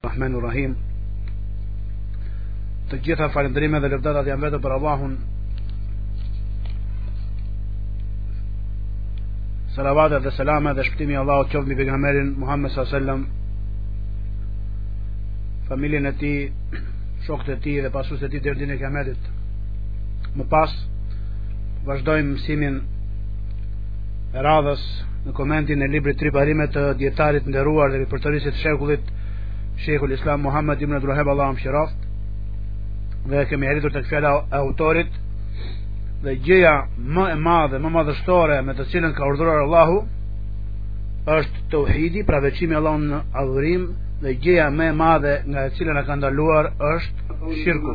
Rahmani Rahim Të gjitha falënderimet dhe lëvdatat janë vetëm për Allahun Salavatet dhe selamet dhe shpëtimi i Allahut qoftë mbi pejgamberin Muhammed s.a.s. Familjen e tij, shokët e tij dhe pasuesit e tij deri në ditën e kiametit. Më pas, vazhdojmë mësimin e radhës në komentin e librit Tri Parimet të dijetarit të nderuar dhe ripërtërisit të shekullit Sheikhul Islam Muhammed ibn Abdul Wahhab Allahu e mëshiroftë. Dhe kemi arritur tek fjala e autorit dhe gjëja më e madhe, më madhështore me të cilën ka urdhëruar Allahu është tauhidi, pra veçimi i Allahut në adhurim dhe gjëja më e madhe nga e cila na ka ndaluar është shirku.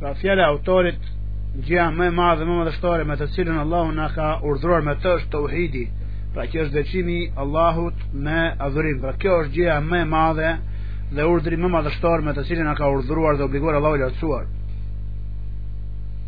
Pra fjala e autorit gjëja më e madhe më madhështore me të cilën Allahu na ka urdhëruar me të është tauhidi. Pra që është veçimi i Allahut me adhurim. Pra kjo është gjëja më e madhe dhe urdhri më madhështor me të cilën na ka urdhëruar dhe obliguar Allahu i lartësuar.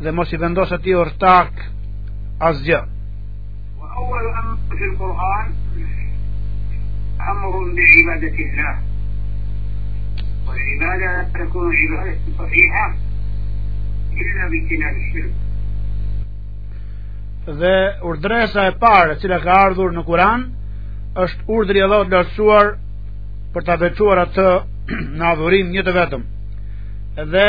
dhe mos i vendos atij ortak asgjë. Wa awwalu amrin fil Kur'an amrun bi ibadati Allah. Wa al-ibada la takunu ibadatan sahiha illa bi ijtinabi shirk. Dhe urdhëresa e parë e cila ka ardhur në Kur'an është urdhri i Allahut të lartësuar për ta veçuar atë në adhurim një të vetëm. Dhe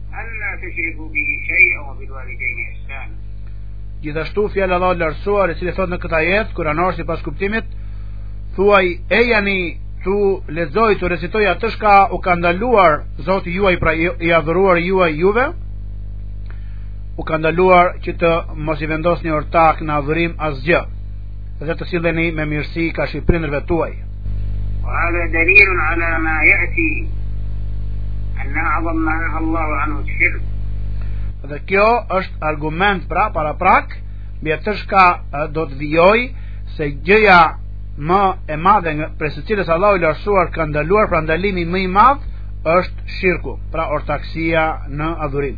Alla tushriku bihi shay'an wa bil walidayni ihsana. Gjithashtu fjala e Allahut të lartësuar i cili thotë në këtë ajet kuranor sipas kuptimit thuaj ejani t'u lexoj t'u recitoj atë çka u ka ndaluar Zoti juaj pra i adhuruari juaj juve u ka ndaluar që të mos i vendosni ortak në adhurim asgjë dhe të silleni me mirësi karshi prindërve tuaj. Wa hadha dalilun ala ma yati anna a'zam ma naha Allahu anhu shirk. Dhe kjo është argument pra paraprak, mbi atë çka do të vijojë se gjëja më e madhe nga prej së cilës Allahu i lartësuar ka ndaluar pra ndalimi më i madh është shirku, pra ortaksia në adhurim.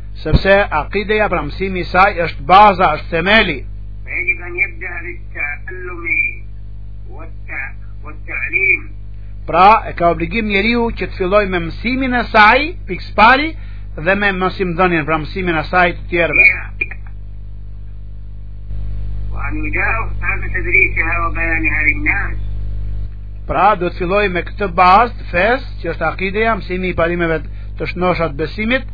Sepse akideja pra mësimi i saj është baza, është themeli. Pra e ka obligim njeriu që të fillojë me mësimin e saj, pikë së pari, dhe me mësimdhënien, pra mësimin e saj të tjerëve. Pra duhet të fillojë me këtë bazë të fesë, që është akideja, mësimi i parimeve të shëndosha të besimit,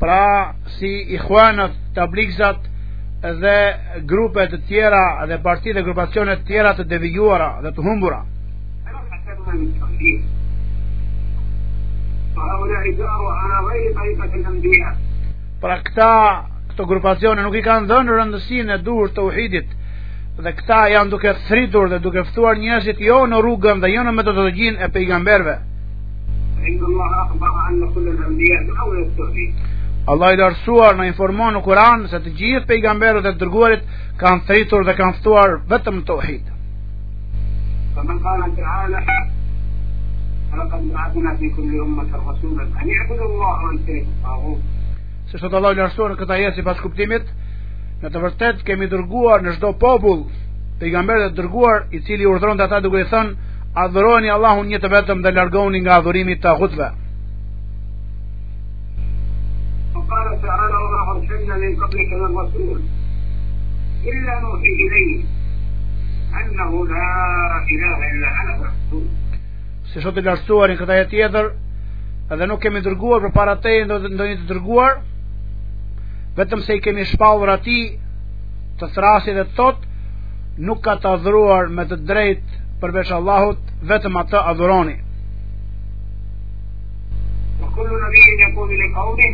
Pra, si ikhwanët, tabligzat dhe grupe të tjera dhe parti dhe grupacione të tjera të devijuara dhe të humbura. Pra këta, këto grupacione nuk i kanë dhënë rëndësinë e duhur tauhidit dhe këta janë duke thritur dhe duke ftuar njerëzit jo në rrugën dhe jo në metodologjinë e pejgamberëve. Allahu i lartësuar na informon në Kur'an se të gjithë pejgamberët dhe të dërguarit kanë thritur dhe kanë ftuar vetëm në tauhid. Kama qala ta'ala, wa laqad ba'athna fi kulli ummatin rasulan, ani'budullaha wajtanibu at-taghut. Siç thotë Allahu i lartësuar në këtë ajet sipas kuptimit, në të vërtetë kemi dërguar në çdo popull, pejgamber dhe të dërguar i cili urdhëronte ata duke i thënë, Adhuroni Allahun një të vetëm dhe largohuni nga adhurimi i tagutëve. Qala ta'ala wa ma arsalna min qablika min rasul illa nuhi ilayhi annahu la ilaha illa ana fa'budun. Siç thotë i Lartësuari në këtë ajet tjetër, edhe nuk kemi dërguar përpara teje ndonjë të dërguar vetëm se i kemi shpallur atij të thërrasë dhe të thotë nuk ka të adhuruar me të drejtë përveç Allahut vetëm atë adhuroni wa kullu nabiyyin yaqulu li qawmihi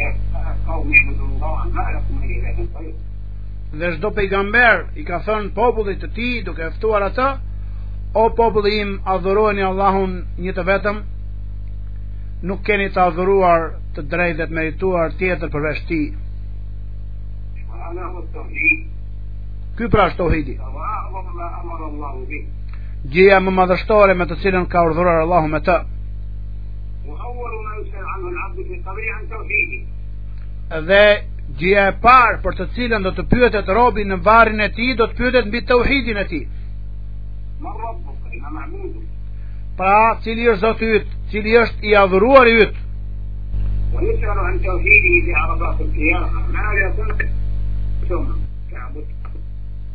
ya qawmi u'budullaha ma lakum min ilahin ghayruh dhe çdo pejgamber i ka thënë popullit të tij duke e ftuar atë o populli im adhuroni Allahun një të vetëm nuk keni të adhuruar të drejtë dhe të merituar tjetër përveç tij Shkëra në Ky pra është tauhidi. Gjëja më madhështore me të cilën ka urdhëruar Allahu me të. Dhe gjëja e parë për të cilën do të pyetet robi në varrin e tij, do të pyetet mbi tauhidin e tij. Pra, cili është zoti yt, cili është i adhuruari yt. Në një qërë në të hiri i të arabat të të janë, në arë e të në të të në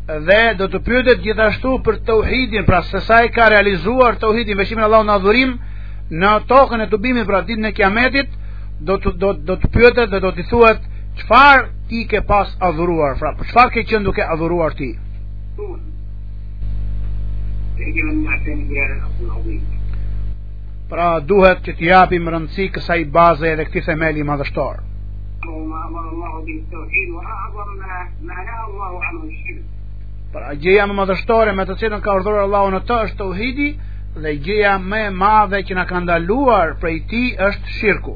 dhe do të pyetet gjithashtu për tauhidin, pra se sa e ka realizuar tauhidin veçimin e Allahut në adhurim në tokën e tubimit pra ditën e Kiametit, do të do do të pyetet dhe do t'i thuhet çfarë ti ke pas adhuruar, pra çfarë ke qenë duke adhuruar ti? Pra duhet që t'i japim rëndësi kësaj baze edhe këtij themeli madhështor. Pra gjëja më madhështore me të cilën ka urdhëruar Allahu në të është tauhidi dhe gjëja më e madhe që na ka ndaluar prej tij është shirku.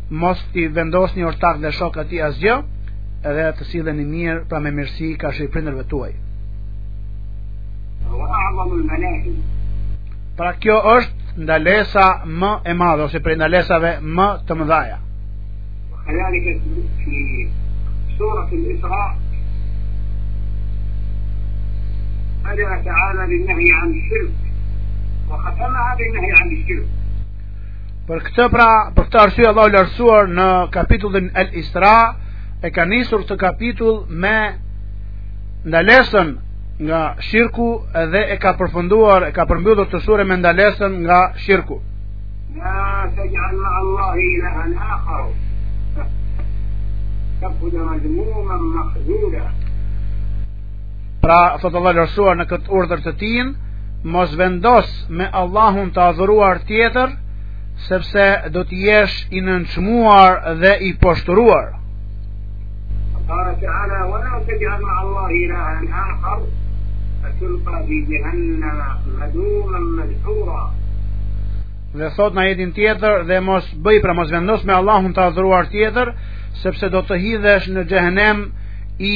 mos i vendosni ortak dhe shok atij asgjë, edhe të silleni mirë pra me mirësi karshi prindërve tuaj. Pra kjo është ndalesa më e madhe, ose prej ndalesave më të mëdhaja. Kërëja në Për këtë pra, për këtë arsye Allahu i lartësuar në kapitullin El Isra e ka nisur këtë kapitull me ndalesën nga shirku dhe e ka përfunduar, e ka përmbyllur këtë sure me ndalesën nga shirku. La taj'al ma Allahi ilahan akhar. Fataq'uda mazmuman mahdhula. Pra, thotë Allahu i lartësuar në këtë urdhër të tij, mos vendos me Allahun të adhuruar tjetër, sepse do të jesh i nënçmuar dhe i poshtëruar. Qala ta'ala wa la taj'al ma'a Allahi ilahan akhar fatulqa fi jahannam maluman madhura. Dhe thotë në ajetin tjetër dhe mos bëj pra mos vendos me Allahun të adhuruar tjetër, sepse do të hidhesh në xhehenem i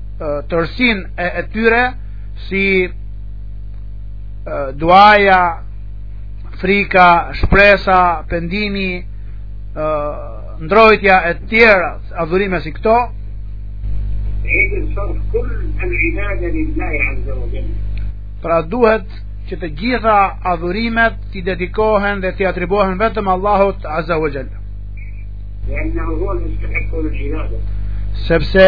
tërësinë e, e tyre si duaja frika shpresa pendimi ndrojtja e tjera adhurime si këto pra duhet që të gjitha adhurimet t'i dedikohen dhe t'i atribuohen vetëm Allahut Azza wa Jalla sepse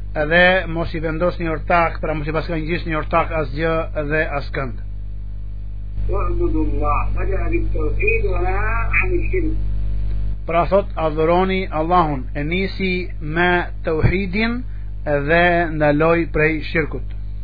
Edhe mos i vendosni ortak, pra mos i bashkëngjitni ortak asgjë dhe askënd. Pra thotë, adhuroni Allahun, e nisi me teuhidin dhe ndaloi prej shirkut.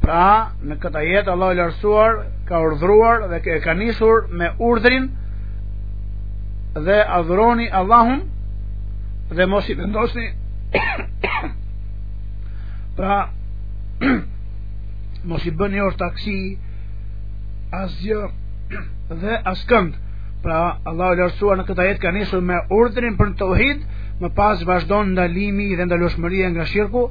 Pra, në këtë ajet Allahu i lartësuar ka urdhruar dhe e ka nisur me urdhrin dhe adhuroni Allahun dhe mos i vendosni pra mos i bëni ortak asi asgjë dhe askënd pra Allahu i lartësuar në këtë ajet ka nisur me urdhrin për teuhid më pas vazhdon ndalimi dhe ndaloshmëria nga shirku